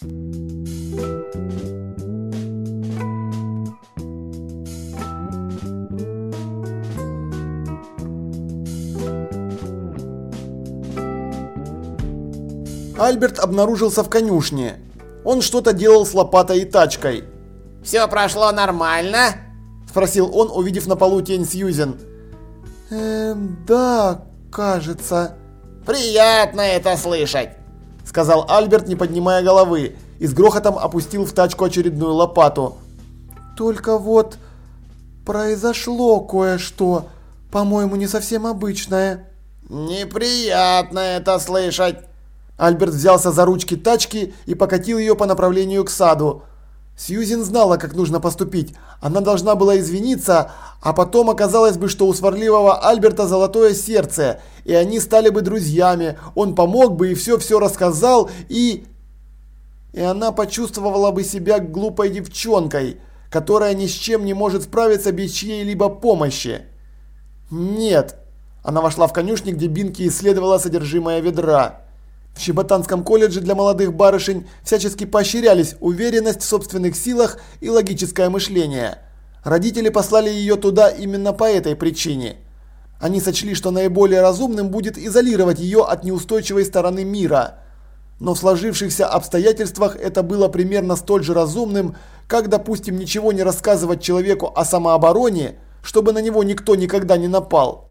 Альберт обнаружился в конюшне. Он что-то делал с лопатой и тачкой. «Все прошло нормально?» – спросил он, увидев на полу тень Сьюзен. «Эм, да, кажется». «Приятно это слышать», – сказал Альберт, не поднимая головы, и с грохотом опустил в тачку очередную лопату. «Только вот произошло кое-что, по-моему, не совсем обычное». «Неприятно это слышать», Альберт взялся за ручки тачки и покатил ее по направлению к саду. Сьюзен знала, как нужно поступить. Она должна была извиниться, а потом оказалось бы, что у сварливого Альберта золотое сердце, и они стали бы друзьями. Он помог бы и все-все рассказал, и... И она почувствовала бы себя глупой девчонкой, которая ни с чем не может справиться без чьей-либо помощи. Нет. Она вошла в конюшни, где Бинки исследовала содержимое ведра. В Щеботанском колледже для молодых барышень всячески поощрялись уверенность в собственных силах и логическое мышление. Родители послали ее туда именно по этой причине. Они сочли, что наиболее разумным будет изолировать ее от неустойчивой стороны мира. Но в сложившихся обстоятельствах это было примерно столь же разумным, как, допустим, ничего не рассказывать человеку о самообороне, чтобы на него никто никогда не напал.